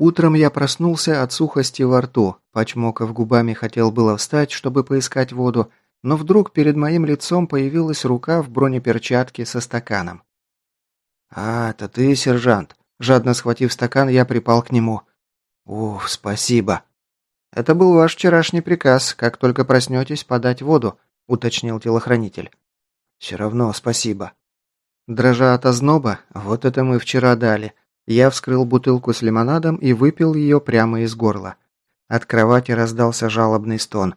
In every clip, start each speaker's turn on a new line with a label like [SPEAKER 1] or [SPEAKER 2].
[SPEAKER 1] Утром я проснулся от сухости во рту, почмокав губами хотел было встать, чтобы поискать воду, но вдруг перед моим лицом появилась рука в бронеперчатке со стаканом. «А, это ты, сержант?» Жадно схватив стакан, я припал к нему. «Уф, спасибо!» «Это был ваш вчерашний приказ, как только проснетесь, подать воду», уточнил телохранитель. «Все равно спасибо». Дрожа от озноба, вот это мы вчера дали. Я вскрыл бутылку с лимонадом и выпил ее прямо из горла. От кровати раздался жалобный стон.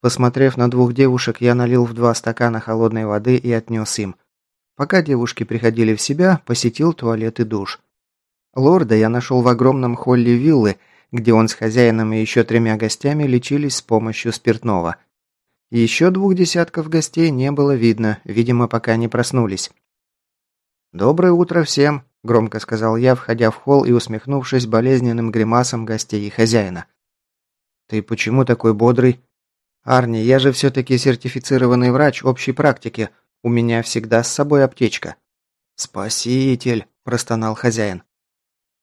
[SPEAKER 1] Посмотрев на двух девушек, я налил в два стакана холодной воды и отнес им. Пока девушки приходили в себя, посетил туалет и душ. Лорда я нашел в огромном холле виллы, где он с хозяином и еще тремя гостями лечились с помощью спиртного. Еще двух десятков гостей не было видно, видимо, пока не проснулись. «Доброе утро всем», – громко сказал я, входя в холл и усмехнувшись болезненным гримасом гостей и хозяина. «Ты почему такой бодрый?» «Арни, я же все-таки сертифицированный врач общей практики. У меня всегда с собой аптечка». «Спаситель», – простонал хозяин.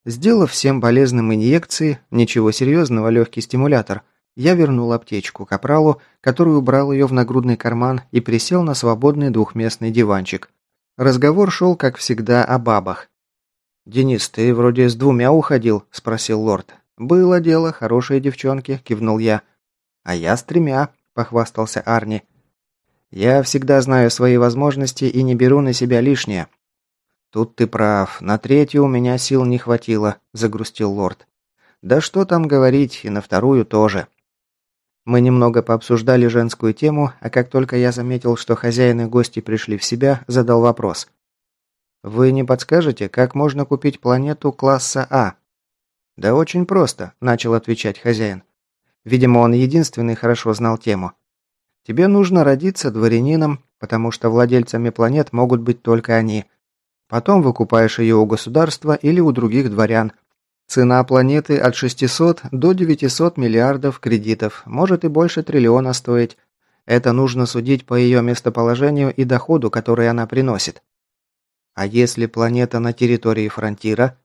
[SPEAKER 1] Сделав всем болезным инъекции, ничего серьезного, легкий стимулятор, я вернул аптечку капралу, который убрал ее в нагрудный карман и присел на свободный двухместный диванчик. Разговор шел, как всегда, о бабах. «Денис, ты вроде с двумя уходил?» – спросил лорд. «Было дело, хорошие девчонки», – кивнул я. «А я с тремя», – похвастался Арни. «Я всегда знаю свои возможности и не беру на себя лишнее». «Тут ты прав. На третью у меня сил не хватило», – загрустил лорд. «Да что там говорить, и на вторую тоже». Мы немного пообсуждали женскую тему, а как только я заметил, что хозяин и гости пришли в себя, задал вопрос. «Вы не подскажете, как можно купить планету класса А?» «Да очень просто», – начал отвечать хозяин. Видимо, он единственный хорошо знал тему. «Тебе нужно родиться дворянином, потому что владельцами планет могут быть только они. Потом выкупаешь ее у государства или у других дворян, Цена планеты от 600 до 900 миллиардов кредитов, может и больше триллиона стоить. Это нужно судить по ее местоположению и доходу, который она приносит. А если планета на территории фронтира?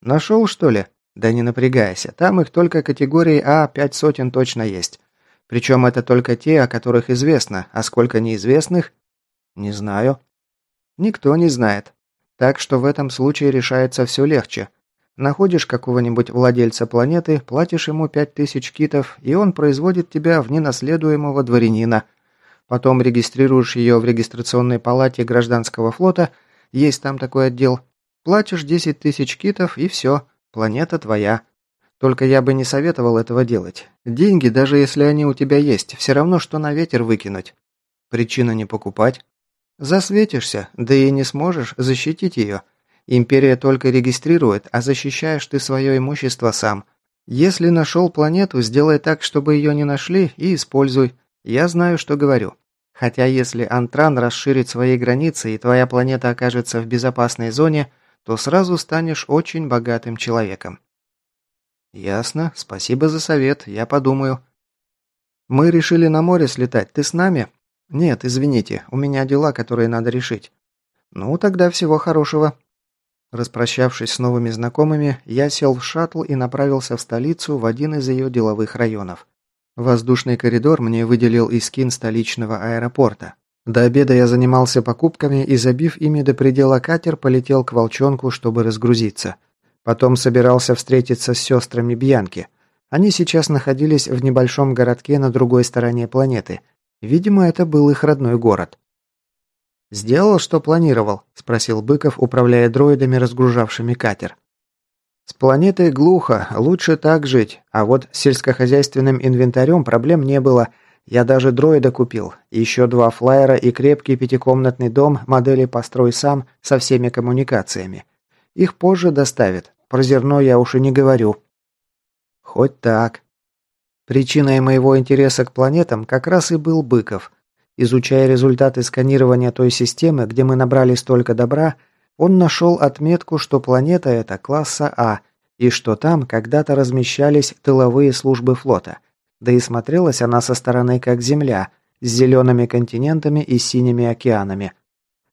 [SPEAKER 1] Нашел, что ли? Да не напрягайся, там их только категории А пять сотен точно есть. Причем это только те, о которых известно, а сколько неизвестных? Не знаю. Никто не знает. Так что в этом случае решается все легче. Находишь какого-нибудь владельца планеты, платишь ему пять тысяч китов, и он производит тебя в ненаследуемого дворянина. Потом регистрируешь ее в регистрационной палате гражданского флота, есть там такой отдел. Платишь десять тысяч китов, и все, планета твоя. Только я бы не советовал этого делать. Деньги, даже если они у тебя есть, все равно, что на ветер выкинуть. Причина не покупать. Засветишься, да и не сможешь защитить ее. Империя только регистрирует, а защищаешь ты свое имущество сам. Если нашел планету, сделай так, чтобы ее не нашли, и используй. Я знаю, что говорю. Хотя если Антран расширит свои границы и твоя планета окажется в безопасной зоне, то сразу станешь очень богатым человеком. Ясно, спасибо за совет, я подумаю. Мы решили на море слетать, ты с нами? Нет, извините, у меня дела, которые надо решить. Ну, тогда всего хорошего. Распрощавшись с новыми знакомыми, я сел в шаттл и направился в столицу в один из ее деловых районов. Воздушный коридор мне выделил Искин столичного аэропорта. До обеда я занимался покупками и, забив ими до предела катер, полетел к Волчонку, чтобы разгрузиться. Потом собирался встретиться с сестрами Бьянки. Они сейчас находились в небольшом городке на другой стороне планеты. Видимо, это был их родной город. «Сделал, что планировал?» – спросил Быков, управляя дроидами, разгружавшими катер. «С планетой глухо, лучше так жить, а вот с сельскохозяйственным инвентарем проблем не было. Я даже дроида купил, еще два флайера и крепкий пятикомнатный дом модели «Построй сам» со всеми коммуникациями. Их позже доставят, про зерно я уж и не говорю». «Хоть так». Причиной моего интереса к планетам как раз и был Быков – Изучая результаты сканирования той системы, где мы набрали столько добра, он нашел отметку, что планета эта класса А, и что там когда-то размещались тыловые службы флота. Да и смотрелась она со стороны как Земля, с зелеными континентами и синими океанами.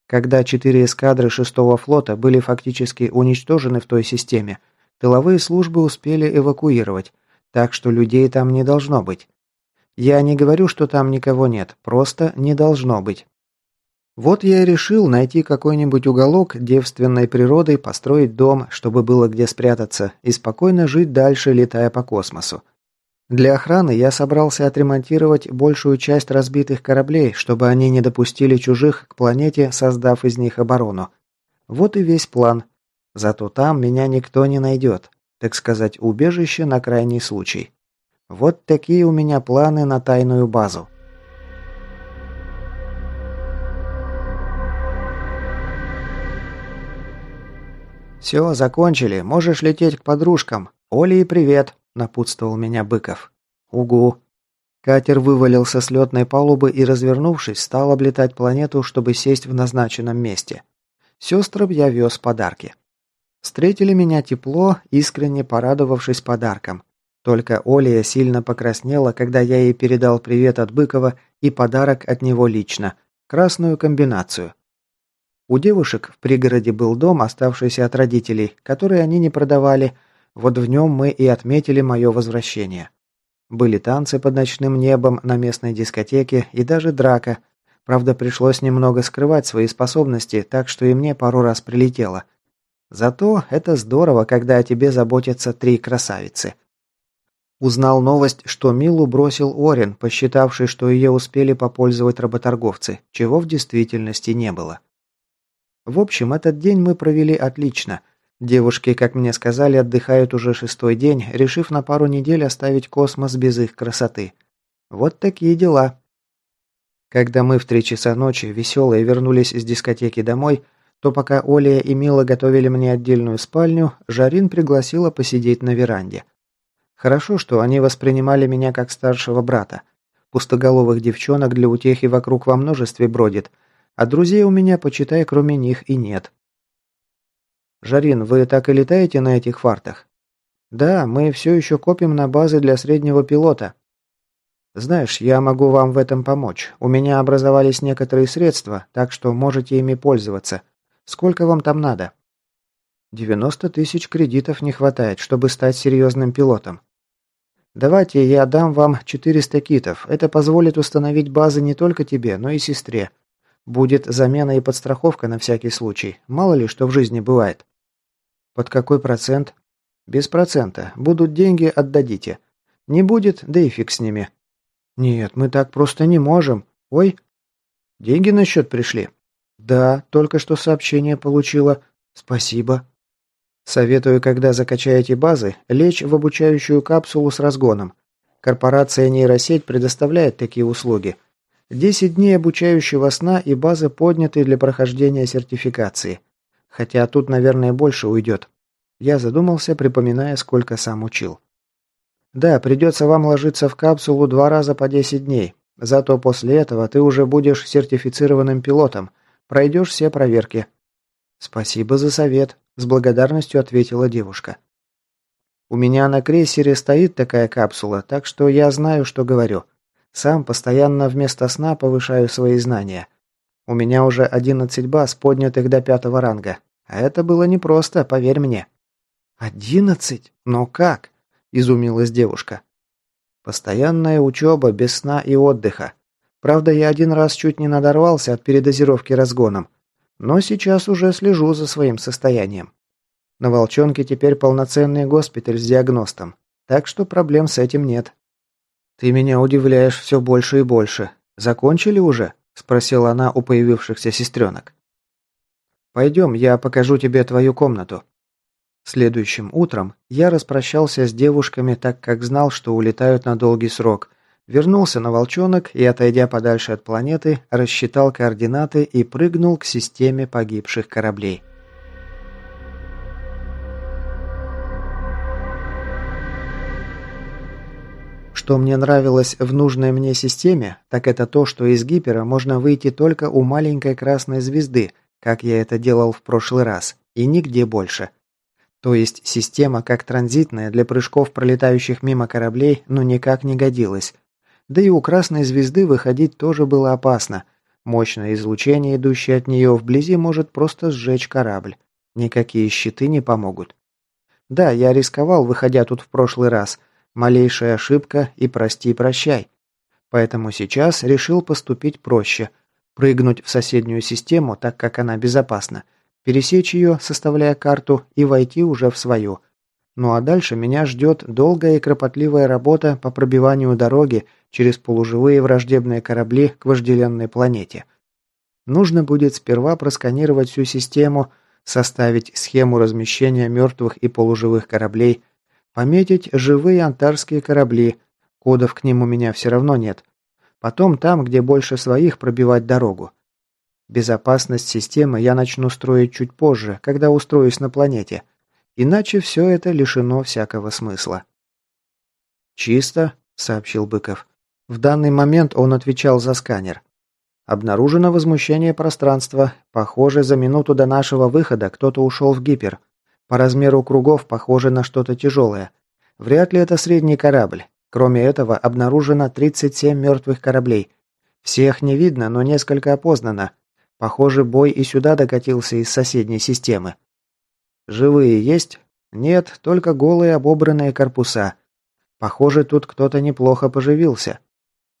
[SPEAKER 1] Когда четыре эскадры шестого флота были фактически уничтожены в той системе, Тыловые службы успели эвакуировать, так что людей там не должно быть. Я не говорю, что там никого нет, просто не должно быть. Вот я и решил найти какой-нибудь уголок девственной природы, построить дом, чтобы было где спрятаться, и спокойно жить дальше, летая по космосу. Для охраны я собрался отремонтировать большую часть разбитых кораблей, чтобы они не допустили чужих к планете, создав из них оборону. Вот и весь план. Зато там меня никто не найдет. Так сказать, убежище на крайний случай. Вот такие у меня планы на тайную базу. «Все, закончили. Можешь лететь к подружкам. Оле и привет», – напутствовал меня Быков. «Угу». Катер вывалился с летной палубы и, развернувшись, стал облетать планету, чтобы сесть в назначенном месте. Сестрам я вез подарки. Встретили меня тепло, искренне порадовавшись подарком. Только Олия сильно покраснела, когда я ей передал привет от Быкова и подарок от него лично – красную комбинацию. У девушек в пригороде был дом, оставшийся от родителей, который они не продавали. Вот в нем мы и отметили мое возвращение. Были танцы под ночным небом на местной дискотеке и даже драка. Правда, пришлось немного скрывать свои способности, так что и мне пару раз прилетело. Зато это здорово, когда о тебе заботятся три красавицы. Узнал новость, что Милу бросил Орин, посчитавший, что ее успели попользовать работорговцы, чего в действительности не было. В общем, этот день мы провели отлично. Девушки, как мне сказали, отдыхают уже шестой день, решив на пару недель оставить космос без их красоты. Вот такие дела. Когда мы в три часа ночи, веселые, вернулись из дискотеки домой, то пока Оля и Мила готовили мне отдельную спальню, Жарин пригласила посидеть на веранде. Хорошо, что они воспринимали меня как старшего брата. Пустоголовых девчонок для утехи вокруг во множестве бродит – а друзей у меня, почитай, кроме них и нет. Жарин, вы так и летаете на этих фартах? Да, мы все еще копим на базы для среднего пилота. Знаешь, я могу вам в этом помочь. У меня образовались некоторые средства, так что можете ими пользоваться. Сколько вам там надо? 90 тысяч кредитов не хватает, чтобы стать серьезным пилотом. Давайте я дам вам 400 китов. Это позволит установить базы не только тебе, но и сестре. Будет замена и подстраховка на всякий случай. Мало ли, что в жизни бывает. Под какой процент? Без процента. Будут деньги, отдадите. Не будет, да и фиг с ними. Нет, мы так просто не можем. Ой. Деньги на счет пришли? Да, только что сообщение получила. Спасибо. Советую, когда закачаете базы, лечь в обучающую капсулу с разгоном. Корпорация нейросеть предоставляет такие услуги. Десять дней обучающего сна и базы подняты для прохождения сертификации. Хотя тут, наверное, больше уйдет. Я задумался, припоминая, сколько сам учил. Да, придется вам ложиться в капсулу два раза по 10 дней. Зато после этого ты уже будешь сертифицированным пилотом. Пройдешь все проверки. Спасибо за совет, с благодарностью ответила девушка. У меня на крейсере стоит такая капсула, так что я знаю, что говорю. Сам постоянно вместо сна повышаю свои знания. У меня уже 11 баз, поднятых до пятого ранга. А это было непросто, поверь мне. «Одиннадцать? Но как?» – изумилась девушка. «Постоянная учеба, без сна и отдыха. Правда, я один раз чуть не надорвался от передозировки разгоном. Но сейчас уже слежу за своим состоянием. На Волчонке теперь полноценный госпиталь с диагностом, так что проблем с этим нет. «Ты меня удивляешь все больше и больше. Закончили уже?» – спросила она у появившихся сестренок. «Пойдем, я покажу тебе твою комнату». Следующим утром я распрощался с девушками, так как знал, что улетают на долгий срок. Вернулся на Волчонок и, отойдя подальше от планеты, рассчитал координаты и прыгнул к системе погибших кораблей. Что мне нравилось в нужной мне системе, так это то, что из гипера можно выйти только у маленькой красной звезды, как я это делал в прошлый раз, и нигде больше. То есть система как транзитная для прыжков пролетающих мимо кораблей, ну никак не годилась. Да и у красной звезды выходить тоже было опасно. Мощное излучение, идущее от нее вблизи, может просто сжечь корабль. Никакие щиты не помогут. Да, я рисковал, выходя тут в прошлый раз. Малейшая ошибка и прости-прощай. Поэтому сейчас решил поступить проще. Прыгнуть в соседнюю систему, так как она безопасна. Пересечь ее, составляя карту, и войти уже в свою. Ну а дальше меня ждет долгая и кропотливая работа по пробиванию дороги через полуживые враждебные корабли к вожделенной планете. Нужно будет сперва просканировать всю систему, составить схему размещения мертвых и полуживых кораблей, пометить живые антарские корабли, Кодов к ним у меня все равно нет. Потом там, где больше своих, пробивать дорогу. Безопасность системы я начну строить чуть позже, когда устроюсь на планете. Иначе все это лишено всякого смысла. «Чисто», — сообщил Быков. В данный момент он отвечал за сканер. Обнаружено возмущение пространства. Похоже, за минуту до нашего выхода кто-то ушел в гипер. По размеру кругов похоже на что-то тяжелое. Вряд ли это средний корабль. Кроме этого, обнаружено 37 мертвых кораблей. Всех не видно, но несколько опознано. Похоже, бой и сюда докатился из соседней системы. Живые есть? Нет, только голые обобранные корпуса. Похоже, тут кто-то неплохо поживился.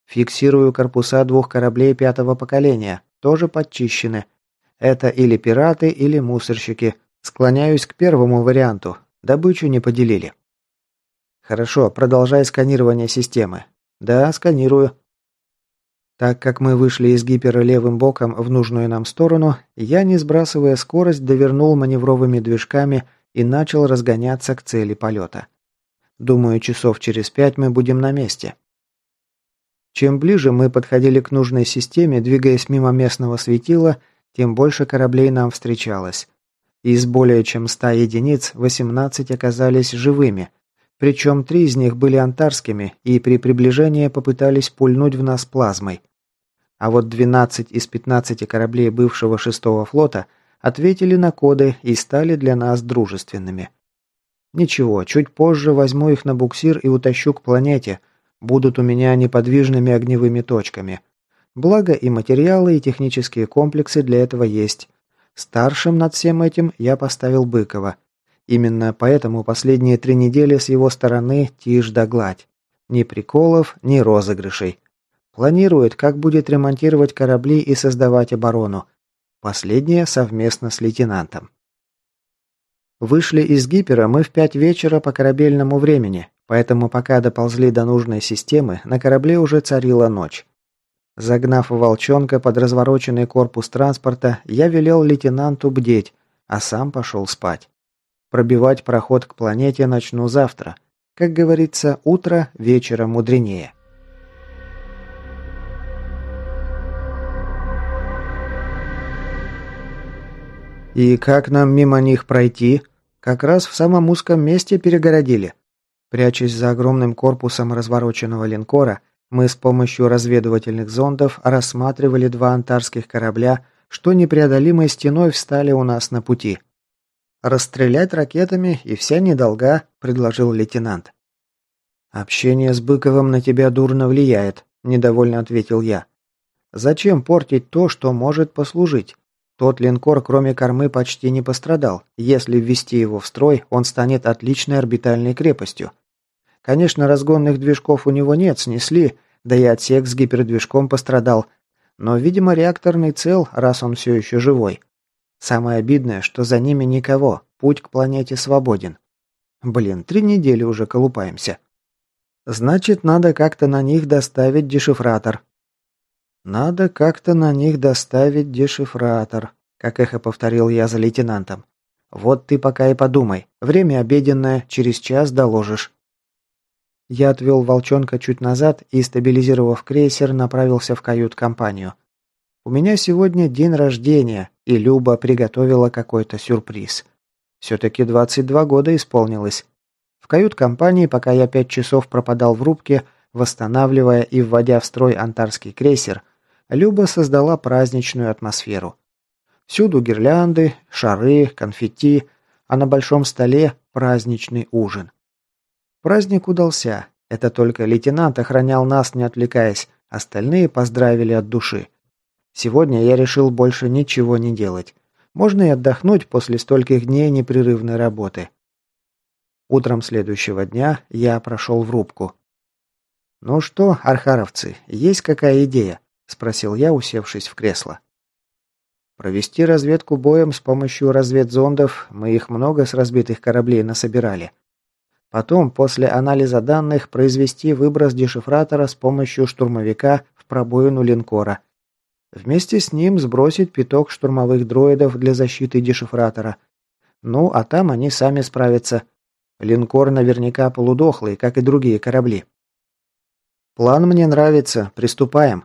[SPEAKER 1] Фиксирую корпуса двух кораблей пятого поколения, тоже подчищены. Это или пираты, или мусорщики. Склоняюсь к первому варианту. Добычу не поделили. «Хорошо, продолжай сканирование системы». «Да, сканирую». Так как мы вышли из гипера левым боком в нужную нам сторону, я, не сбрасывая скорость, довернул маневровыми движками и начал разгоняться к цели полета. Думаю, часов через пять мы будем на месте. Чем ближе мы подходили к нужной системе, двигаясь мимо местного светила, тем больше кораблей нам встречалось. Из более чем ста единиц 18 оказались живыми – причем три из них были антарскими и при приближении попытались пульнуть в нас плазмой. А вот 12 из 15 кораблей бывшего шестого флота ответили на коды и стали для нас дружественными. Ничего, чуть позже возьму их на буксир и утащу к планете. Будут у меня неподвижными огневыми точками. Благо и материалы, и технические комплексы для этого есть. Старшим над всем этим я поставил Быкова – Именно поэтому последние три недели с его стороны тишь да гладь. Ни приколов, ни розыгрышей. Планирует, как будет ремонтировать корабли и создавать оборону. Последнее совместно с лейтенантом. Вышли из гипера мы в пять вечера по корабельному времени, поэтому пока доползли до нужной системы, на корабле уже царила ночь. Загнав волчонка под развороченный корпус транспорта, я велел лейтенанту бдеть, а сам пошел спать. Пробивать проход к планете начну завтра. Как говорится, утро вечера мудренее. И как нам мимо них пройти? Как раз в самом узком месте перегородили. Прячась за огромным корпусом развороченного линкора, мы с помощью разведывательных зондов рассматривали два антарских корабля, что непреодолимой стеной встали у нас на пути – «Расстрелять ракетами и вся недолга», – предложил лейтенант. «Общение с Быковым на тебя дурно влияет», – недовольно ответил я. «Зачем портить то, что может послужить? Тот линкор, кроме кормы, почти не пострадал. Если ввести его в строй, он станет отличной орбитальной крепостью. Конечно, разгонных движков у него нет, снесли, да и отсек с гипердвижком пострадал. Но, видимо, реакторный цел, раз он все еще живой. Самое обидное, что за ними никого, путь к планете свободен. Блин, три недели уже колупаемся. Значит, надо как-то на них доставить дешифратор. Надо как-то на них доставить дешифратор, как эхо повторил я за лейтенантом. Вот ты пока и подумай. Время обеденное, через час доложишь. Я отвел волчонка чуть назад и, стабилизировав крейсер, направился в кают-компанию. У меня сегодня день рождения, и Люба приготовила какой-то сюрприз. Все-таки 22 года исполнилось. В кают-компании, пока я пять часов пропадал в рубке, восстанавливая и вводя в строй антарский крейсер, Люба создала праздничную атмосферу. Всюду гирлянды, шары, конфетти, а на большом столе праздничный ужин. Праздник удался. Это только лейтенант охранял нас, не отвлекаясь, остальные поздравили от души. Сегодня я решил больше ничего не делать. Можно и отдохнуть после стольких дней непрерывной работы. Утром следующего дня я прошел в рубку. «Ну что, архаровцы, есть какая идея?» – спросил я, усевшись в кресло. «Провести разведку боем с помощью разведзондов, мы их много с разбитых кораблей насобирали. Потом, после анализа данных, произвести выброс дешифратора с помощью штурмовика в пробоину линкора. Вместе с ним сбросить пяток штурмовых дроидов для защиты дешифратора. Ну, а там они сами справятся. Линкор наверняка полудохлый, как и другие корабли. План мне нравится, приступаем.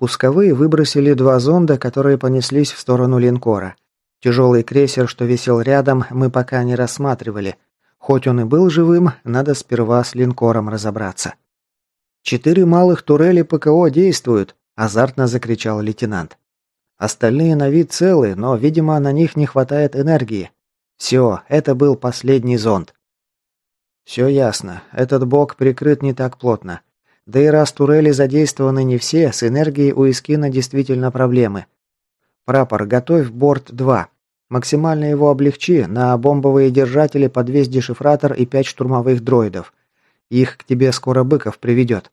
[SPEAKER 1] Пусковые выбросили два зонда, которые понеслись в сторону линкора. Тяжелый крейсер, что висел рядом, мы пока не рассматривали – Хоть он и был живым, надо сперва с линкором разобраться. «Четыре малых турели ПКО действуют», – азартно закричал лейтенант. «Остальные на вид целы, но, видимо, на них не хватает энергии. Все, это был последний зонд». «Все ясно. Этот бок прикрыт не так плотно. Да и раз турели задействованы не все, с энергией у Искина действительно проблемы. Прапор, готовь борт 2. Максимально его облегчи, на бомбовые держатели подвесь дешифратор и пять штурмовых дроидов. Их к тебе скоро Быков приведет.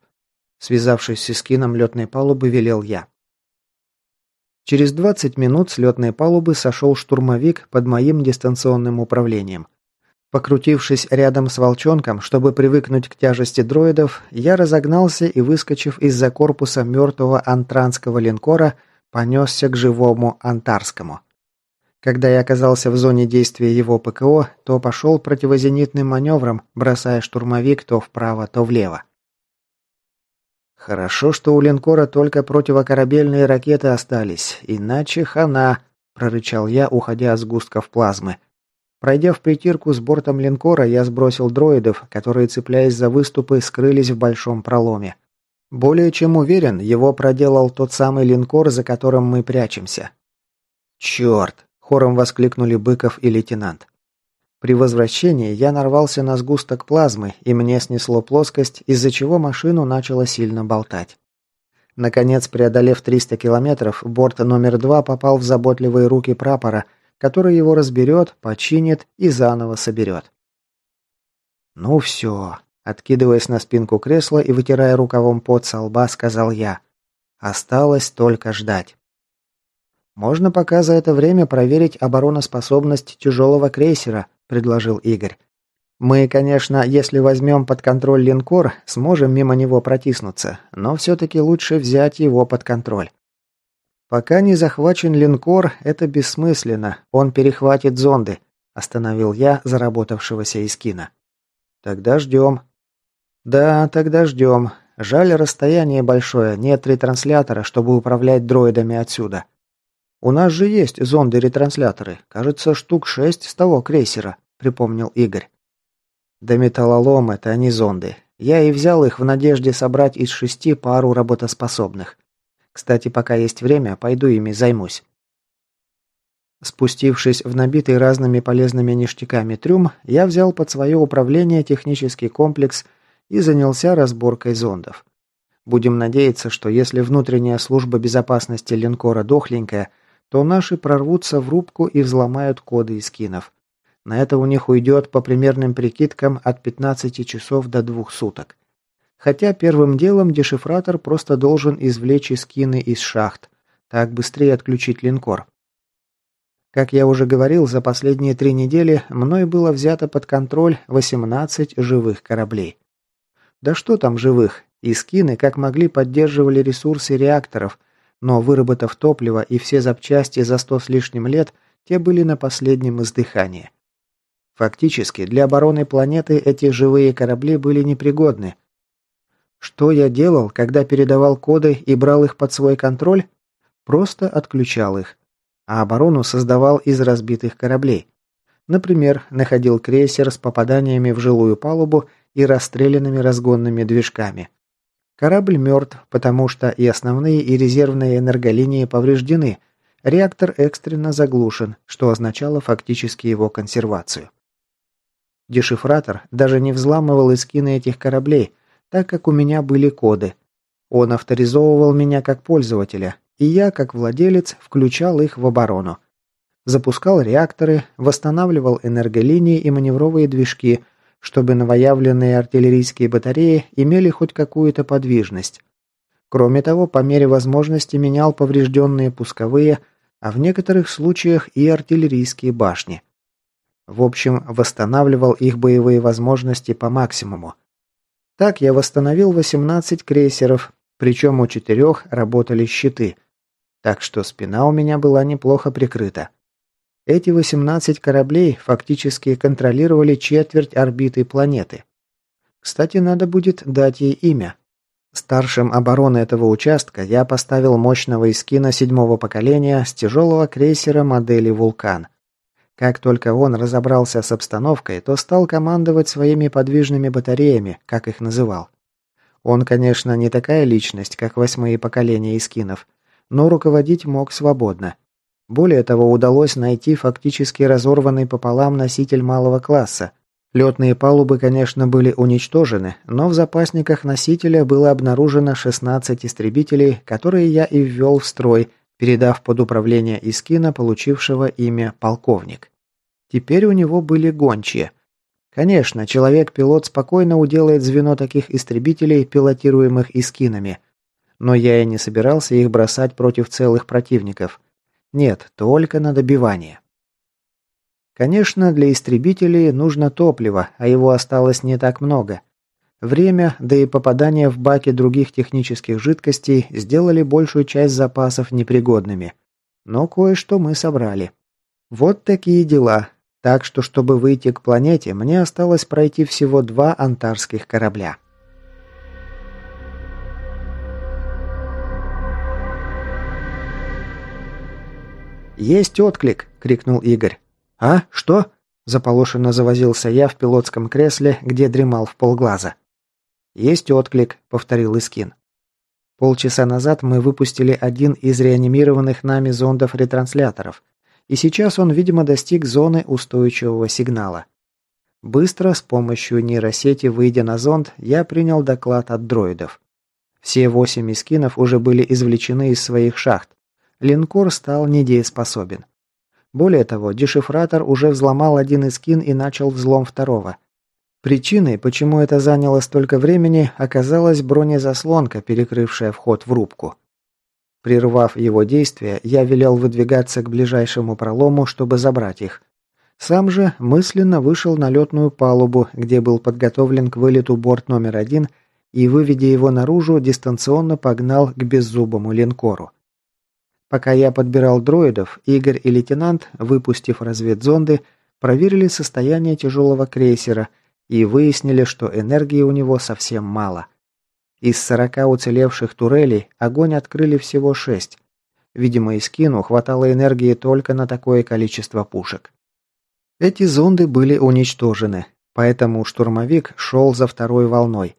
[SPEAKER 1] Связавшись с эскином летной палубы, велел я. Через 20 минут с летной палубы сошел штурмовик под моим дистанционным управлением. Покрутившись рядом с волчонком, чтобы привыкнуть к тяжести дроидов, я разогнался и, выскочив из-за корпуса мертвого антранского линкора, понесся к живому антарскому. Когда я оказался в зоне действия его ПКО, то пошел противозенитным маневром, бросая штурмовик то вправо, то влево. «Хорошо, что у линкора только противокорабельные ракеты остались, иначе хана», – прорычал я, уходя от сгустков плазмы. Пройдя в притирку с бортом линкора, я сбросил дроидов, которые, цепляясь за выступы, скрылись в большом проломе. Более чем уверен, его проделал тот самый линкор, за которым мы прячемся. «Черт!» Хором воскликнули Быков и лейтенант. При возвращении я нарвался на сгусток плазмы, и мне снесло плоскость, из-за чего машину начало сильно болтать. Наконец, преодолев 300 километров, борт номер два попал в заботливые руки прапора, который его разберет, починит и заново соберет. «Ну все», — откидываясь на спинку кресла и вытирая рукавом пот со лба, сказал я. «Осталось только ждать». «Можно пока за это время проверить обороноспособность тяжелого крейсера», – предложил Игорь. «Мы, конечно, если возьмем под контроль линкор, сможем мимо него протиснуться, но все-таки лучше взять его под контроль». «Пока не захвачен линкор, это бессмысленно, он перехватит зонды», – остановил я заработавшегося Искина. «Тогда ждем». «Да, тогда ждем. Жаль, расстояние большое, нет ретранслятора, чтобы управлять дроидами отсюда. «У нас же есть зонды-ретрансляторы. Кажется, штук шесть с того крейсера», — припомнил Игорь. «Да металлолом это, а не зонды. Я и взял их в надежде собрать из шести пару работоспособных. Кстати, пока есть время, пойду ими займусь». Спустившись в набитый разными полезными ништяками трюм, я взял под свое управление технический комплекс и занялся разборкой зондов. Будем надеяться, что если внутренняя служба безопасности линкора дохленькая – то наши прорвутся в рубку и взломают коды из скинов. На это у них уйдет по примерным прикидкам от 15 часов до двух суток. Хотя первым делом дешифратор просто должен извлечь скины из шахт, так быстрее отключить линкор. Как я уже говорил, за последние три недели мной было взято под контроль 18 живых кораблей. Да что там живых, и скины как могли поддерживали ресурсы реакторов – но выработав топливо и все запчасти за сто с лишним лет, те были на последнем издыхании. Фактически, для обороны планеты эти живые корабли были непригодны. Что я делал, когда передавал коды и брал их под свой контроль? Просто отключал их. А оборону создавал из разбитых кораблей. Например, находил крейсер с попаданиями в жилую палубу и расстрелянными разгонными движками. Корабль мертв, потому что и основные, и резервные энерголинии повреждены. Реактор экстренно заглушен, что означало фактически его консервацию. Дешифратор даже не взламывал эскины этих кораблей, так как у меня были коды. Он авторизовывал меня как пользователя, и я, как владелец, включал их в оборону. Запускал реакторы, восстанавливал энерголинии и маневровые движки, чтобы новоявленные артиллерийские батареи имели хоть какую-то подвижность. Кроме того, по мере возможности менял поврежденные пусковые, а в некоторых случаях и артиллерийские башни. В общем, восстанавливал их боевые возможности по максимуму. Так я восстановил 18 крейсеров, причем у четырех работали щиты, так что спина у меня была неплохо прикрыта. Эти 18 кораблей фактически контролировали четверть орбиты планеты. Кстати, надо будет дать ей имя. Старшим обороны этого участка я поставил мощного эскина седьмого поколения с тяжелого крейсера модели «Вулкан». Как только он разобрался с обстановкой, то стал командовать своими подвижными батареями, как их называл. Он, конечно, не такая личность, как восьмые поколения эскинов, но руководить мог свободно. Более того, удалось найти фактически разорванный пополам носитель малого класса. Летные палубы, конечно, были уничтожены, но в запасниках носителя было обнаружено 16 истребителей, которые я и ввел в строй, передав под управление Искина, получившего имя «Полковник». Теперь у него были гончие. Конечно, человек-пилот спокойно уделает звено таких истребителей, пилотируемых Искинами. Но я и не собирался их бросать против целых противников – нет, только на добивание. Конечно, для истребителей нужно топливо, а его осталось не так много. Время, да и попадание в баки других технических жидкостей сделали большую часть запасов непригодными. Но кое-что мы собрали. Вот такие дела. Так что, чтобы выйти к планете, мне осталось пройти всего два антарских корабля. «Есть отклик!» – крикнул Игорь. «А? Что?» – заполошенно завозился я в пилотском кресле, где дремал в полглаза. «Есть отклик», – повторил Искин. Полчаса назад мы выпустили один из реанимированных нами зондов-ретрансляторов, и сейчас он, видимо, достиг зоны устойчивого сигнала. Быстро, с помощью нейросети, выйдя на зонд, я принял доклад от дроидов. Все восемь искинов уже были извлечены из своих шахт, линкор стал недееспособен. Более того, дешифратор уже взломал один из кин и начал взлом второго. Причиной, почему это заняло столько времени, оказалась бронезаслонка, перекрывшая вход в рубку. Прервав его действия, я велел выдвигаться к ближайшему пролому, чтобы забрать их. Сам же мысленно вышел на летную палубу, где был подготовлен к вылету борт номер один, и, выведя его наружу, дистанционно погнал к беззубому линкору. Пока я подбирал дроидов, Игорь и лейтенант, выпустив разведзонды, проверили состояние тяжелого крейсера и выяснили, что энергии у него совсем мало. Из 40 уцелевших турелей огонь открыли всего 6. Видимо, из Кину хватало энергии только на такое количество пушек. Эти зонды были уничтожены, поэтому штурмовик шел за второй волной.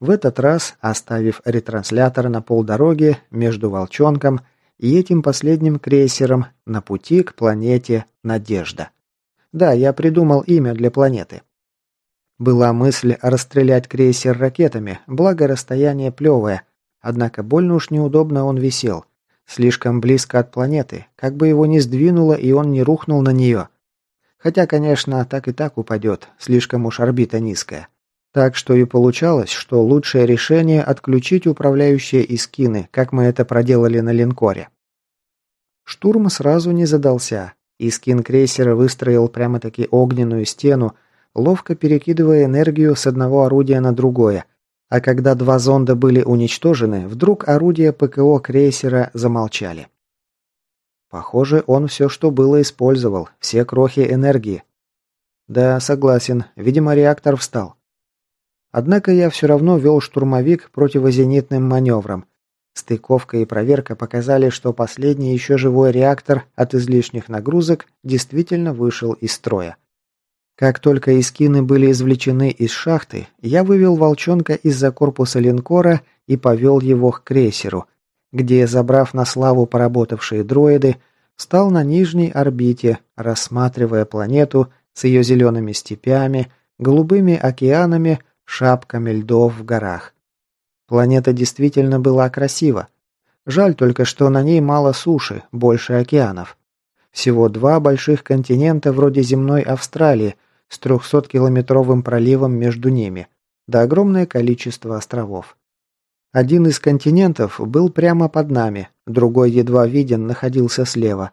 [SPEAKER 1] В этот раз, оставив ретранслятор на полдороге между Волчонком и этим последним крейсером на пути к планете Надежда. Да, я придумал имя для планеты. Была мысль расстрелять крейсер ракетами, благо расстояние плевое, однако больно уж неудобно он висел. Слишком близко от планеты, как бы его ни сдвинуло и он не рухнул на нее. Хотя, конечно, так и так упадет, слишком уж орбита низкая. Так что и получалось, что лучшее решение отключить управляющие искины, как мы это проделали на линкоре. Штурм сразу не задался. Искин крейсера выстроил прямо-таки огненную стену, ловко перекидывая энергию с одного орудия на другое. А когда два зонда были уничтожены, вдруг орудия ПКО крейсера замолчали. Похоже, он все, что было, использовал, все крохи энергии. Да, согласен, видимо, реактор встал. Однако я все равно вел штурмовик противозенитным маневром. Стыковка и проверка показали, что последний еще живой реактор от излишних нагрузок действительно вышел из строя. Как только искины были извлечены из шахты, я вывел волчонка из-за корпуса линкора и повел его к крейсеру, где, забрав на славу поработавшие дроиды, стал на нижней орбите, рассматривая планету с ее зелеными степями, голубыми океанами, шапками льдов в горах. Планета действительно была красива. Жаль только, что на ней мало суши, больше океанов. Всего два больших континента вроде земной Австралии, с 300-километровым проливом между ними, да огромное количество островов. Один из континентов был прямо под нами, другой едва виден, находился слева.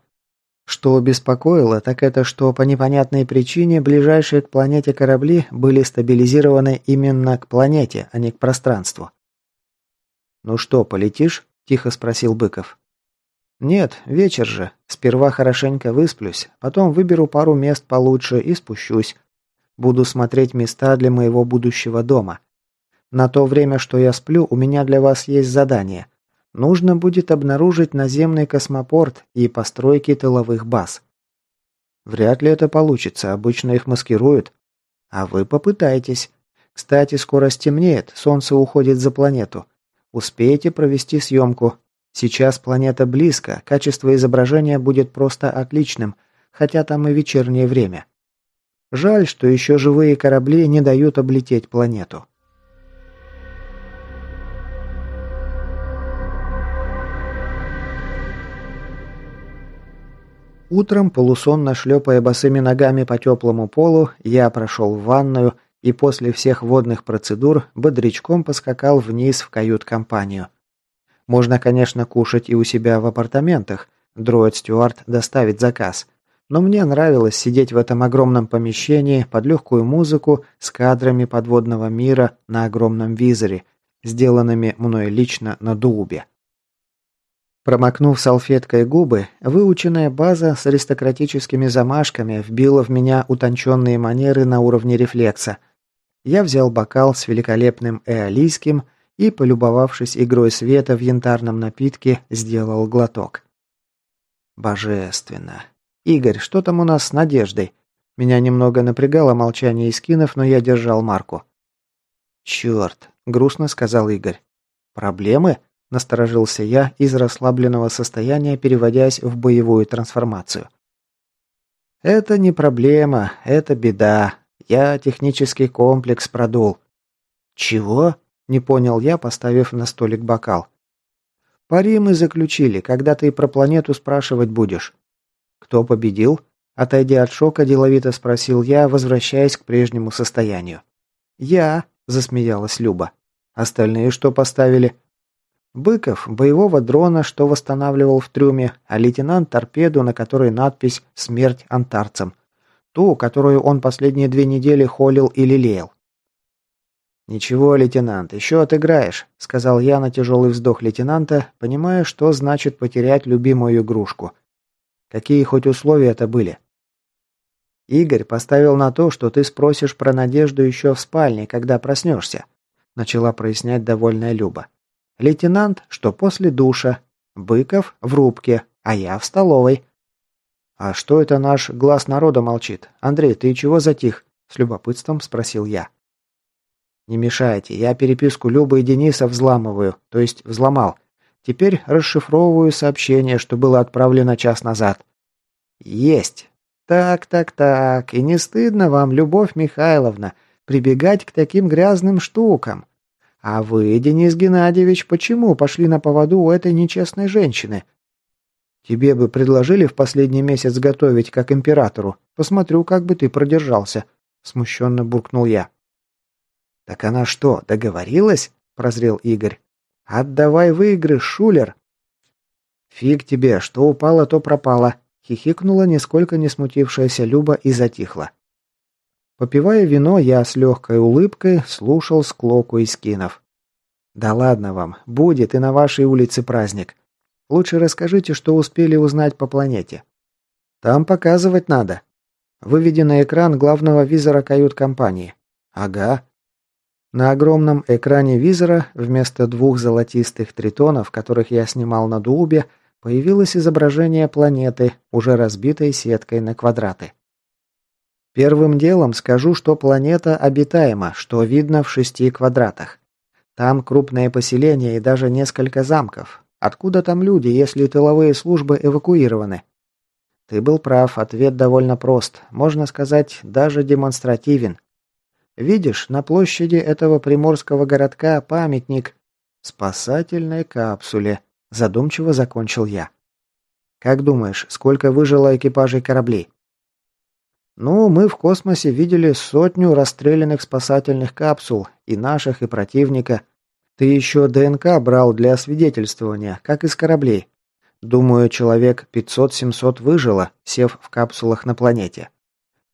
[SPEAKER 1] Что беспокоило, так это что по непонятной причине ближайшие к планете корабли были стабилизированы именно к планете, а не к пространству. «Ну что, полетишь?» – тихо спросил Быков. «Нет, вечер же. Сперва хорошенько высплюсь, потом выберу пару мест получше и спущусь. Буду смотреть места для моего будущего дома. На то время, что я сплю, у меня для вас есть задание. Нужно будет обнаружить наземный космопорт и постройки тыловых баз. Вряд ли это получится, обычно их маскируют. А вы попытайтесь. Кстати, скоро стемнеет, солнце уходит за планету. Успеете провести съемку. Сейчас планета близко, качество изображения будет просто отличным, хотя там и вечернее время. Жаль, что еще живые корабли не дают облететь планету. Утром, полусонно шлепая босыми ногами по теплому полу, я прошел в ванную и после всех водных процедур бодрячком поскакал вниз в кают-компанию. Можно, конечно, кушать и у себя в апартаментах, дроид Стюарт доставит заказ – но мне нравилось сидеть в этом огромном помещении под легкую музыку с кадрами подводного мира на огромном визоре, сделанными мной лично на Дуубе. Промокнув салфеткой губы, выученная база с аристократическими замашками вбила в меня утонченные манеры на уровне рефлекса. Я взял бокал с великолепным эолийским и, полюбовавшись игрой света в янтарном напитке, сделал глоток. Божественно. «Игорь, что там у нас с Надеждой?» Меня немного напрягало молчание Искинов, но я держал марку. «Черт!» – грустно сказал Игорь. «Проблемы?» – насторожился я из расслабленного состояния, переводясь в боевую трансформацию. «Это не проблема, это беда. Я технический комплекс продул». «Чего?» – не понял я, поставив на столик бокал. «Пари мы заключили, когда ты про планету спрашивать будешь. «Кто победил?» Отойдя от шока, деловито спросил я, возвращаясь к прежнему состоянию. «Я», – засмеялась Люба. «Остальные что поставили?» Быков – боевого дрона, что восстанавливал в трюме, а лейтенант – торпеду, на которой надпись «Смерть антарцам». Ту, которую он последние две недели холил и лелеял. «Ничего, лейтенант, еще отыграешь», – сказал я на тяжелый вздох лейтенанта, понимая, что значит потерять любимую игрушку – Какие хоть условия это были? Игорь поставил на то, что ты спросишь про Надежду еще в спальне, когда проснешься. Начала прояснять довольная Люба. Лейтенант, что после душа. Быков в рубке, а я в столовой. «А что это наш глаз народа молчит? Андрей, ты чего затих?» С любопытством спросил я. «Не мешайте, я переписку Любы и Дениса взламываю, то есть взломал. Теперь расшифровываю сообщение, что было отправлено час назад. Есть. Так, так, так. И не стыдно вам, Любовь Михайловна, прибегать к таким грязным штукам? А вы, Денис Геннадьевич, почему пошли на поводу у этой нечестной женщины? Тебе бы предложили в последний месяц готовить, как императору. Посмотрю, как бы ты продержался. Смущенно буркнул я. Так она что, договорилась? Прозрел Игорь. «Отдавай выигрыш, шулер!» «Фиг тебе, что упало, то пропало!» Хихикнула нисколько не смутившаяся Люба и затихла. Попивая вино, я с легкой улыбкой слушал склоку из кинов. «Да ладно вам, будет и на вашей улице праздник. Лучше расскажите, что успели узнать по планете. Там показывать надо». Выведи на экран главного визора кают-компании. «Ага. На огромном экране визора вместо двух золотистых тритонов, которых я снимал на Дуубе, появилось изображение планеты, уже разбитой сеткой на квадраты. Первым делом скажу, что планета обитаема, что видно в шести квадратах. Там крупное поселение и даже несколько замков. Откуда там люди, если тыловые службы эвакуированы? Ты был прав, ответ довольно прост, можно сказать, даже демонстративен. Видишь, на площади этого приморского городка памятник спасательной капсуле, задумчиво закончил я. Как думаешь, сколько выжило экипажей кораблей? Ну, мы в космосе видели сотню расстрелянных спасательных капсул, и наших, и противника. Ты еще ДНК брал для освидетельствования, как из кораблей. Думаю, человек 500-700 выжило, сев в капсулах на планете.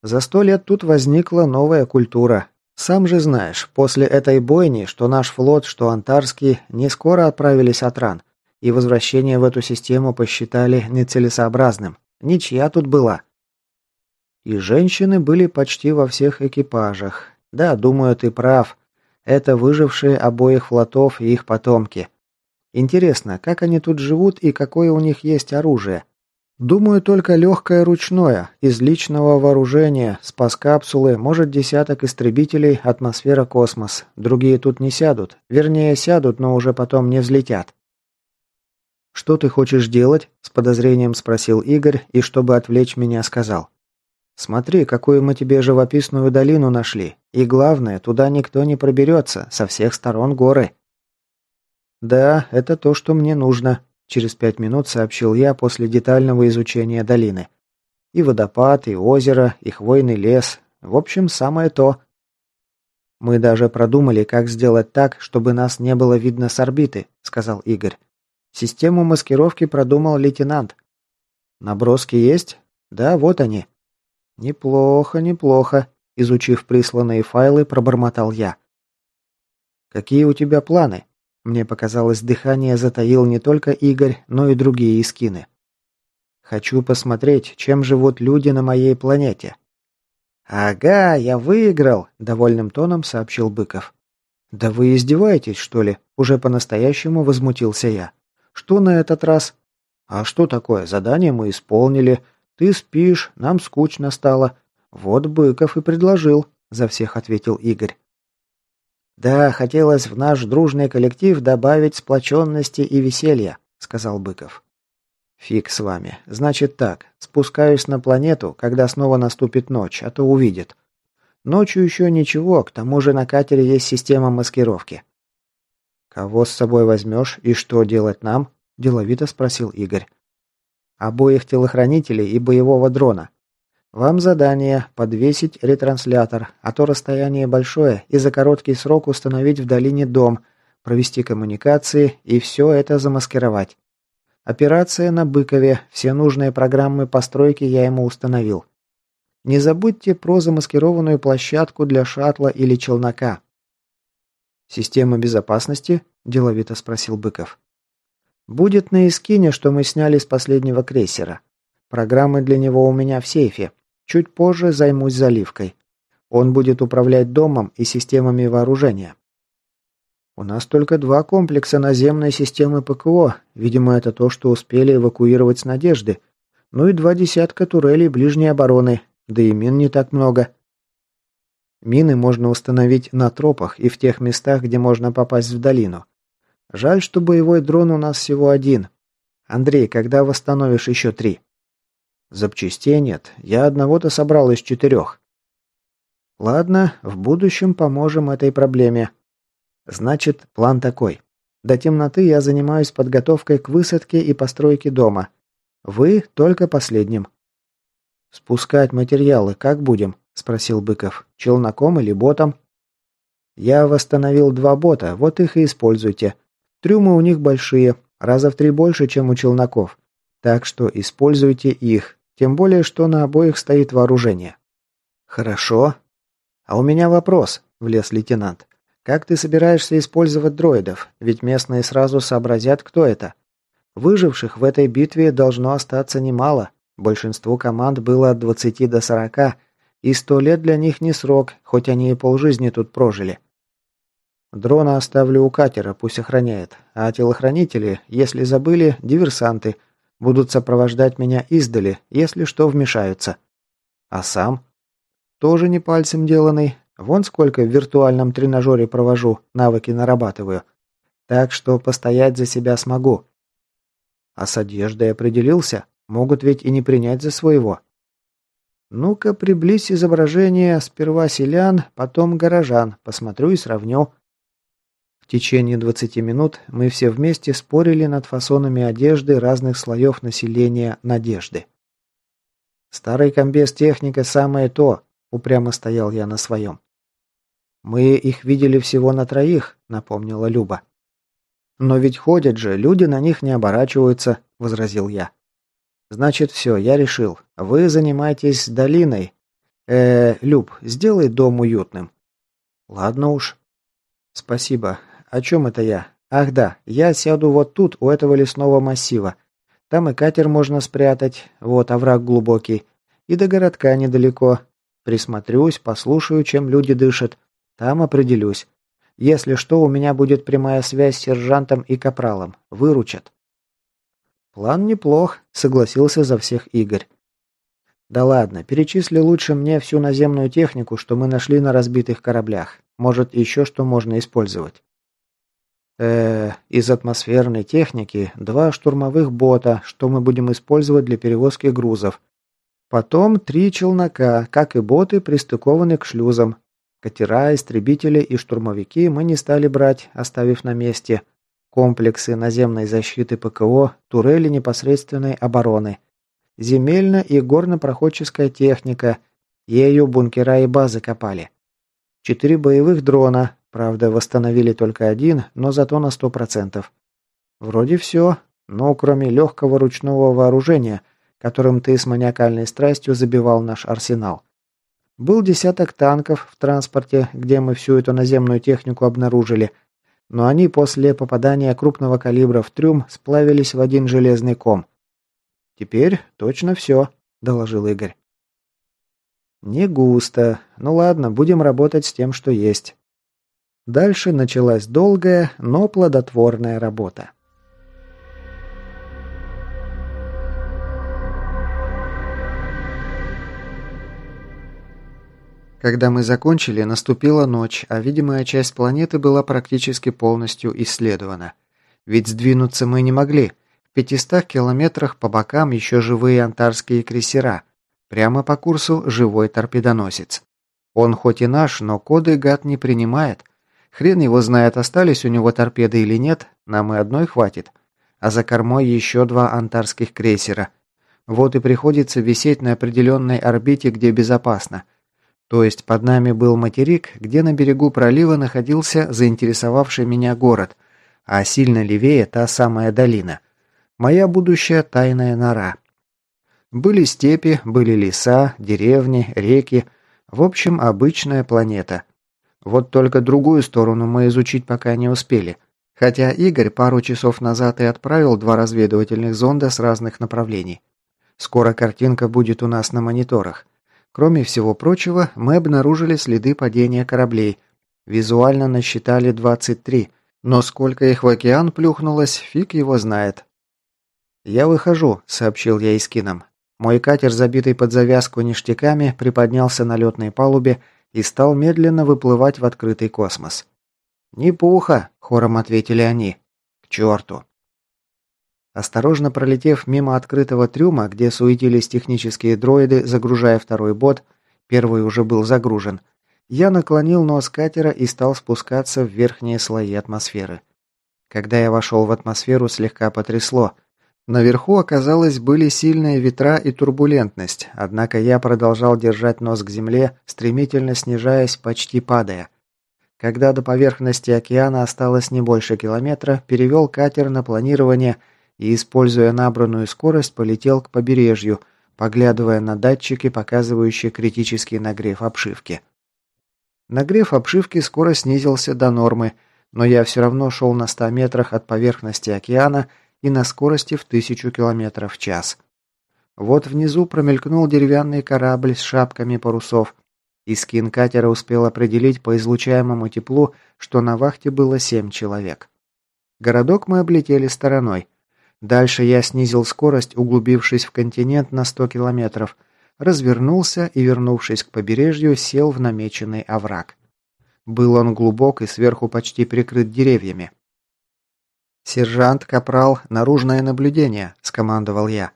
[SPEAKER 1] За сто лет тут возникла новая культура. Сам же знаешь, после этой бойни, что наш флот, что антарский, не скоро отправились от ран, и возвращение в эту систему посчитали нецелесообразным. Ничья тут была. И женщины были почти во всех экипажах. Да, думаю, ты прав. Это выжившие обоих флотов и их потомки. Интересно, как они тут живут и какое у них есть оружие? Думаю, только легкое ручное, из личного вооружения, спас капсулы, может десяток истребителей, атмосфера космос. Другие тут не сядут. Вернее, сядут, но уже потом не взлетят. «Что ты хочешь делать?» – с подозрением спросил Игорь, и чтобы отвлечь меня, сказал. «Смотри, какую мы тебе живописную долину нашли. И главное, туда никто не проберется, со всех сторон горы». «Да, это то, что мне нужно», – через пять минут сообщил я после детального изучения долины. «И водопад, и озеро, и хвойный лес. В общем, самое то». «Мы даже продумали, как сделать так, чтобы нас не было видно с орбиты», – сказал Игорь. «Систему маскировки продумал лейтенант». «Наброски есть?» «Да, вот они». «Неплохо, неплохо», – изучив присланные файлы, пробормотал я. «Какие у тебя планы?» Мне показалось, дыхание затаил не только Игорь, но и другие искины. «Хочу посмотреть, чем живут люди на моей планете». «Ага, я выиграл», – довольным тоном сообщил Быков. «Да вы издеваетесь, что ли?» – уже по-настоящему возмутился я. «Что на этот раз?» «А что такое? Задание мы исполнили. Ты спишь, нам скучно стало. Вот Быков и предложил», – за всех ответил Игорь. «Да, хотелось в наш дружный коллектив добавить сплоченности и веселья», — сказал Быков. «Фиг с вами. Значит так, спускаюсь на планету, когда снова наступит ночь, а то увидит. Ночью еще ничего, к тому же на катере есть система маскировки». «Кого с собой возьмешь и что делать нам?» – деловито спросил Игорь. «Обоих телохранителей и боевого дрона. Вам задание – подвесить ретранслятор, а то расстояние большое, и за короткий срок установить в долине дом, провести коммуникации и все это замаскировать. Операция на Быкове, все нужные программы постройки я ему установил. Не забудьте про замаскированную площадку для шаттла или челнока. «Система безопасности?» – деловито спросил Быков. «Будет на эскине, что мы сняли с последнего крейсера. Программы для него у меня в сейфе. Чуть позже займусь заливкой. Он будет управлять домом и системами вооружения. У нас только два комплекса наземной системы ПКО. Видимо, это то, что успели эвакуировать с Надежды. Ну и два десятка турелей ближней обороны. Да и мин не так много. Мины можно установить на тропах и в тех местах, где можно попасть в долину. Жаль, что боевой дрон у нас всего один. Андрей, когда восстановишь еще три? Запчастей нет. Я одного-то собрал из четырех. Ладно, в будущем поможем этой проблеме. Значит, план такой. До темноты я занимаюсь подготовкой к высадке и постройке дома. Вы только последним. Спускать материалы как будем? спросил Быков. Челноком или ботом? Я восстановил два бота, вот их и используйте. Трюмы у них большие, раза в три больше, чем у челноков. Так что используйте их, тем более, что на обоих стоит вооружение. Хорошо. А у меня вопрос, влез лейтенант. Как ты собираешься использовать дроидов? Ведь местные сразу сообразят, кто это. Выживших в этой битве должно остаться немало. Большинству команд было от 20 до 40, и сто лет для них не срок, хоть они и полжизни тут прожили. Дрона оставлю у катера, пусть охраняет. А телохранители, если забыли, диверсанты – Будут сопровождать меня издали, если что вмешаются. А сам? Тоже не пальцем деланный. Вон сколько в виртуальном тренажере провожу, навыки нарабатываю. Так что постоять за себя смогу. А с одеждой определился? Могут ведь и не принять за своего. Ну-ка, приблизь изображение сперва селян, потом горожан. Посмотрю и сравню. В течение 20 минут мы все вместе спорили над фасонами одежды разных слоев населения Надежды.
[SPEAKER 2] Старый комбез техника самое то, упрямо стоял я на своем. Мы их видели всего на троих, напомнила Люба. Но ведь ходят же, люди на них не оборачиваются, возразил я. Значит, все, я решил. Вы занимаетесь долиной. Э, Люб, сделай дом уютным. Ладно уж. Спасибо. О чем это я? Ах да, я сяду вот тут, у этого лесного массива. Там и катер можно спрятать, вот овраг глубокий. И до городка недалеко. Присмотрюсь, послушаю, чем люди дышат. Там определюсь. Если что, у меня будет прямая связь с сержантом и капралом. Выручат. План неплох, согласился за всех Игорь. Да ладно, перечисли лучше мне всю наземную технику, что мы нашли на разбитых кораблях. Может, еще что можно использовать. Э, из атмосферной техники два штурмовых бота, что мы будем использовать для перевозки грузов. Потом три челнока, как и боты, пристыкованы к шлюзам. Катера, истребители и штурмовики мы не стали брать, оставив на месте. Комплексы наземной защиты ПКО, турели непосредственной обороны. Земельно- и горно-проходческая техника. Ею бункера и базы копали. Четыре боевых дрона, правда, восстановили только один, но зато на сто процентов. Вроде все, но кроме легкого ручного вооружения, которым ты с маниакальной страстью забивал наш арсенал. Был десяток танков в транспорте, где мы всю эту наземную технику обнаружили, но они после попадания крупного калибра в трюм сплавились в один железный ком. «Теперь точно все», – доложил Игорь. Не густо. Ну ладно, будем работать с тем, что есть. Дальше началась долгая, но плодотворная работа.
[SPEAKER 1] Когда мы закончили, наступила ночь, а видимая часть планеты была практически полностью исследована. Ведь сдвинуться мы не могли. В 500 километрах по бокам еще живые антарские крейсера – Прямо по курсу живой торпедоносец. Он хоть и наш, но коды гад не принимает. Хрен его знает, остались у него торпеды или нет, нам и одной хватит. А за кормой еще два антарских крейсера. Вот и приходится висеть на определенной орбите, где безопасно. То есть под нами был материк, где на берегу пролива находился заинтересовавший меня город, а сильно левее та самая долина. Моя будущая тайная нора. Были степи, были леса, деревни, реки. В общем, обычная планета. Вот только другую сторону мы изучить пока не успели. Хотя Игорь пару часов назад и отправил два разведывательных зонда с разных направлений. Скоро картинка будет у нас на мониторах. Кроме всего прочего, мы обнаружили следы падения кораблей. Визуально насчитали 23, но сколько их в океан плюхнулось, фиг его знает. «Я выхожу», — сообщил я Искинам. Мой катер, забитый под завязку ништяками, приподнялся на летной палубе и стал медленно выплывать в открытый космос. «Не пуха!» – хором ответили они. «К черту!» Осторожно пролетев мимо открытого трюма, где суетились технические дроиды, загружая второй бот, первый уже был загружен, я наклонил нос катера и стал спускаться в верхние слои атмосферы. Когда я вошел в атмосферу, слегка потрясло – Наверху, оказалось, были сильные ветра и турбулентность, однако я продолжал держать нос к земле, стремительно снижаясь, почти падая. Когда до поверхности океана осталось не больше километра, перевел катер на планирование и, используя набранную скорость, полетел к побережью, поглядывая на датчики, показывающие критический нагрев обшивки. Нагрев обшивки скоро снизился до нормы, но я все равно шел на 100 метрах от поверхности океана и на скорости в тысячу километров в час. Вот внизу промелькнул деревянный корабль с шапками парусов, и скин катера успел определить по излучаемому теплу, что на вахте было семь человек. Городок мы облетели стороной. Дальше я снизил скорость, углубившись в континент на 100 километров, развернулся и, вернувшись к побережью, сел в намеченный овраг. Был он глубок и сверху почти прикрыт деревьями. «Сержант, капрал, наружное наблюдение», – скомандовал я.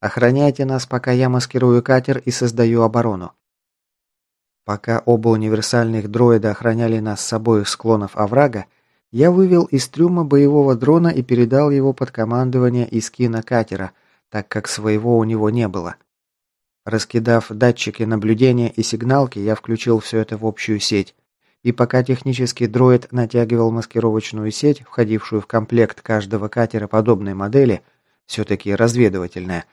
[SPEAKER 1] «Охраняйте нас, пока я маскирую катер и создаю оборону». Пока оба универсальных дроида охраняли нас с обоих склонов оврага, я вывел из трюма боевого дрона и передал его под командование из кинокатера, так как своего у него не было.
[SPEAKER 2] Раскидав датчики наблюдения и сигналки, я включил все это в общую сеть. И пока технический дроид натягивал маскировочную сеть, входившую в комплект каждого катера подобной модели, все-таки разведывательная,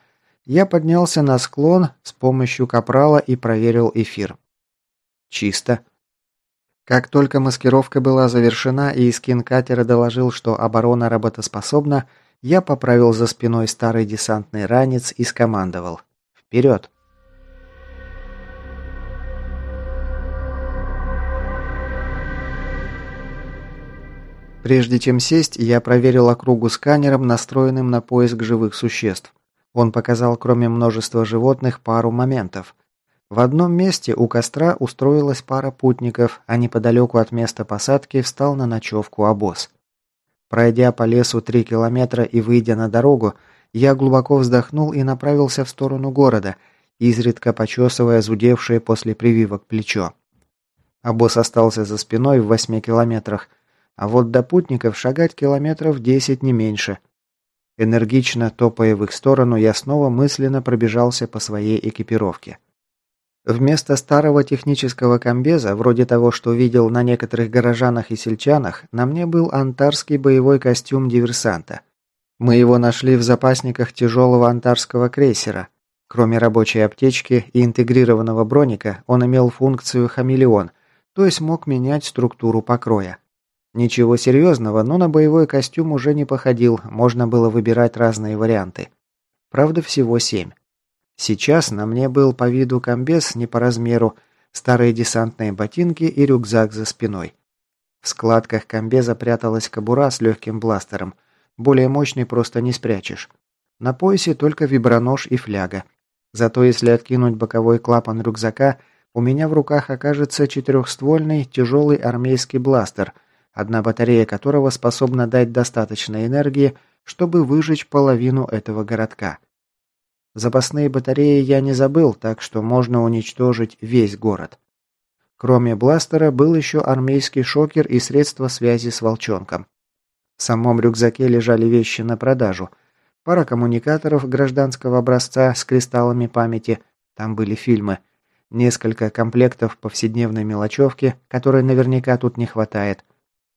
[SPEAKER 2] я поднялся на склон с помощью капрала и проверил эфир. Чисто. Как только маскировка была завершена и скин катера доложил, что оборона работоспособна, я поправил за спиной старый десантный ранец и скомандовал. «Вперед!» Прежде чем сесть, я проверил округу сканером, настроенным на поиск живых существ. Он показал, кроме множества животных, пару моментов. В одном месте у костра устроилась пара путников, а неподалеку от места посадки встал на ночевку обоз. Пройдя по лесу три километра и выйдя на дорогу, я глубоко вздохнул и направился в сторону города, изредка почесывая зудевшее после прививок плечо. Обоз остался за спиной в восьми километрах – а вот до путников шагать километров десять не меньше. Энергично топая в их сторону, я снова мысленно пробежался по своей экипировке. Вместо старого технического комбеза, вроде того, что видел на некоторых горожанах и сельчанах, на мне был антарский боевой костюм диверсанта. Мы его нашли в запасниках тяжелого антарского крейсера. Кроме рабочей аптечки и интегрированного броника, он имел функцию хамелеон, то есть мог менять структуру покроя. Ничего серьезного, но на боевой костюм уже не походил, можно было выбирать разные варианты. Правда, всего семь. Сейчас на мне был по виду комбез не по размеру, старые десантные ботинки и рюкзак за спиной. В складках комбеза пряталась кобура с легким бластером. Более мощный просто не спрячешь. На поясе только вибронож и фляга. Зато если откинуть боковой клапан рюкзака, у меня в руках окажется четырехствольный тяжелый армейский бластер – одна батарея которого способна дать достаточно энергии, чтобы выжечь половину этого городка. Запасные батареи я не забыл, так что можно уничтожить весь город. Кроме бластера был еще армейский шокер и средства связи с волчонком. В самом рюкзаке лежали вещи на продажу. Пара коммуникаторов гражданского образца с кристаллами памяти, там были фильмы, несколько комплектов повседневной мелочевки, которой наверняка тут не хватает,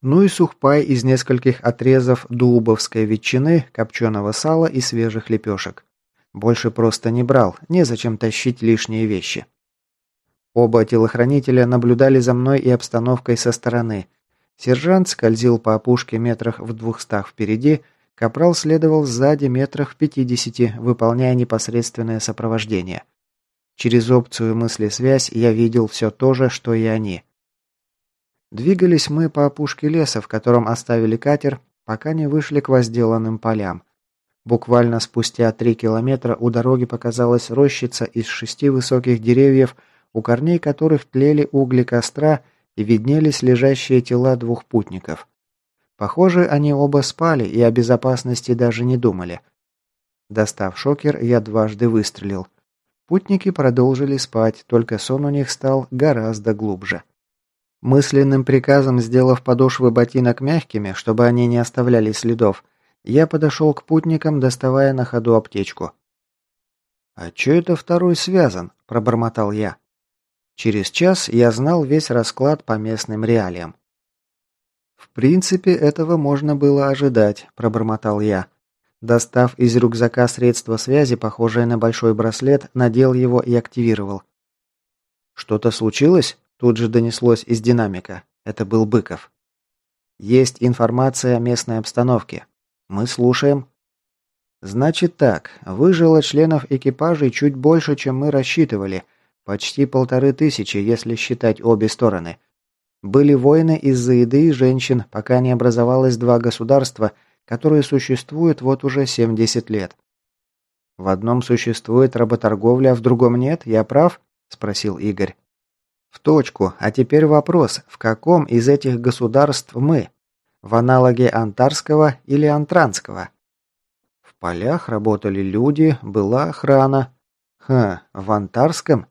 [SPEAKER 2] ну и сухпай из нескольких отрезов дубовской ветчины, копченого сала и свежих лепешек. Больше просто не брал, незачем тащить лишние вещи. Оба телохранителя наблюдали за мной и обстановкой со стороны. Сержант скользил по опушке метрах в двухстах впереди, капрал следовал сзади метрах в пятидесяти, выполняя непосредственное сопровождение. Через опцию мысли-связь я видел все то же, что и они. Двигались мы по опушке леса, в котором оставили катер, пока не вышли к возделанным полям. Буквально спустя три километра у дороги показалась рощица из шести высоких деревьев, у корней которых тлели угли костра и виднелись лежащие тела двух путников. Похоже, они оба спали и о безопасности даже не думали. Достав шокер, я дважды выстрелил. Путники продолжили спать, только сон у них стал гораздо глубже. Мысленным приказом сделав подошвы ботинок мягкими, чтобы они не оставляли следов, я подошел к путникам, доставая на ходу аптечку. «А чё это второй связан?» – пробормотал я. Через час я знал весь расклад по местным реалиям. «В принципе, этого можно было ожидать», – пробормотал я. Достав из рюкзака средство связи, похожее на большой браслет, надел его и активировал. «Что-то случилось?» Тут же донеслось из динамика. Это был Быков. «Есть информация о местной обстановке. Мы слушаем». «Значит так, выжило членов экипажей чуть больше, чем мы рассчитывали. Почти полторы тысячи, если считать обе стороны. Были войны из-за еды и женщин, пока не образовалось два государства, которые существуют вот уже 70 лет. В одном существует работорговля, а в другом нет, я прав?» – спросил Игорь. В точку. А теперь вопрос, в каком из этих государств мы? В аналоге антарского или антранского? В полях работали люди, была охрана. Ха, в антарском?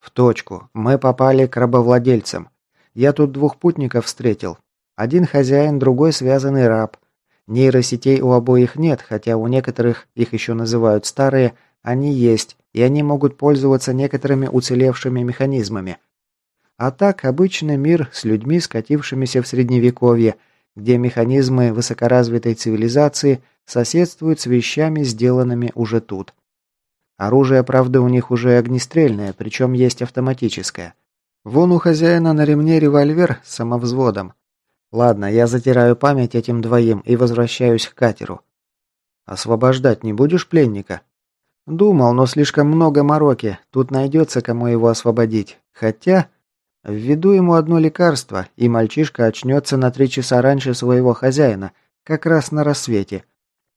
[SPEAKER 2] В точку. Мы попали к рабовладельцам. Я тут двух путников встретил. Один хозяин, другой связанный раб. Нейросетей у обоих нет, хотя у некоторых, их еще называют старые, они есть. и они могут пользоваться некоторыми уцелевшими механизмами. А так, обычный мир с людьми, скатившимися в средневековье, где механизмы высокоразвитой цивилизации соседствуют с вещами, сделанными уже тут. Оружие, правда, у них уже огнестрельное, причем есть автоматическое. Вон у хозяина на ремне револьвер с самовзводом. Ладно, я затираю память этим двоим и возвращаюсь к катеру. Освобождать не будешь пленника? Думал, но слишком много мороки. Тут найдется, кому его освободить. Хотя... Введу ему одно лекарство, и мальчишка очнется на три часа раньше своего хозяина, как раз на рассвете.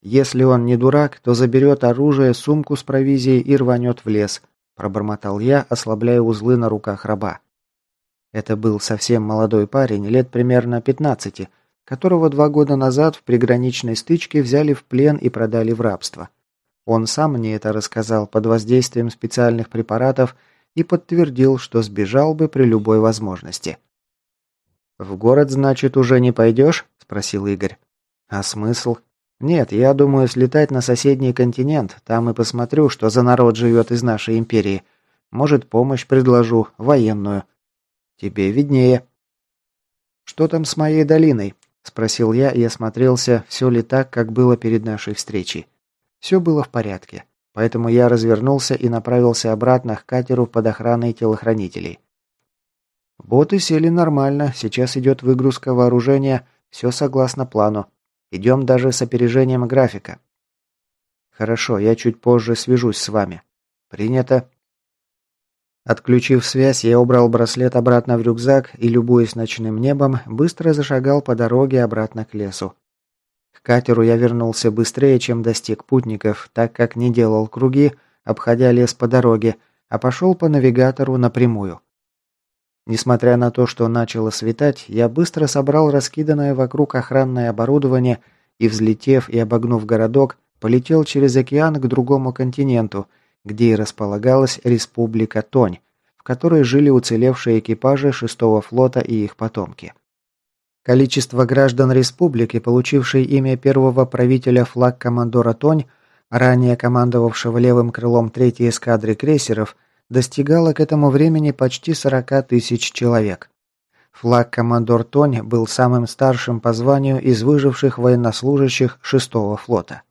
[SPEAKER 2] Если он не дурак, то заберет оружие, сумку с провизией и рванет в лес, пробормотал я, ослабляя узлы на руках раба. Это был совсем молодой парень, лет примерно 15, которого два года назад в приграничной стычке взяли в плен и продали в рабство. Он сам мне это рассказал под воздействием специальных препаратов и подтвердил, что сбежал бы при любой возможности. «В город, значит, уже не пойдешь?» – спросил Игорь. «А смысл?» «Нет, я думаю слетать на соседний континент, там и посмотрю, что за народ живет из нашей империи. Может, помощь предложу, военную. Тебе виднее». «Что там с моей долиной?» – спросил я и осмотрелся, все ли так, как было перед нашей встречей. Все было в порядке. Поэтому я развернулся и направился обратно к катеру под охраной телохранителей. Боты сели нормально, сейчас идет выгрузка вооружения, все согласно плану. Идем даже с опережением графика. Хорошо, я чуть позже свяжусь с вами. Принято. Отключив связь, я убрал браслет обратно в рюкзак и, любуясь ночным небом, быстро зашагал по дороге обратно к лесу. Катеру я вернулся быстрее, чем достиг путников, так как не делал круги, обходя лес по дороге, а пошел по навигатору напрямую. Несмотря на то, что начало светать, я быстро собрал раскиданное вокруг охранное оборудование и, взлетев и обогнув городок, полетел через океан к другому континенту, где и располагалась Республика Тонь, в которой жили уцелевшие экипажи шестого флота и их потомки. Количество граждан республики, получившей имя первого правителя флаг командора Тонь, ранее командовавшего левым крылом третьей эскадры крейсеров, достигало к этому времени почти 40 тысяч человек. Флаг командор Тонь был самым старшим по званию из выживших военнослужащих шестого флота.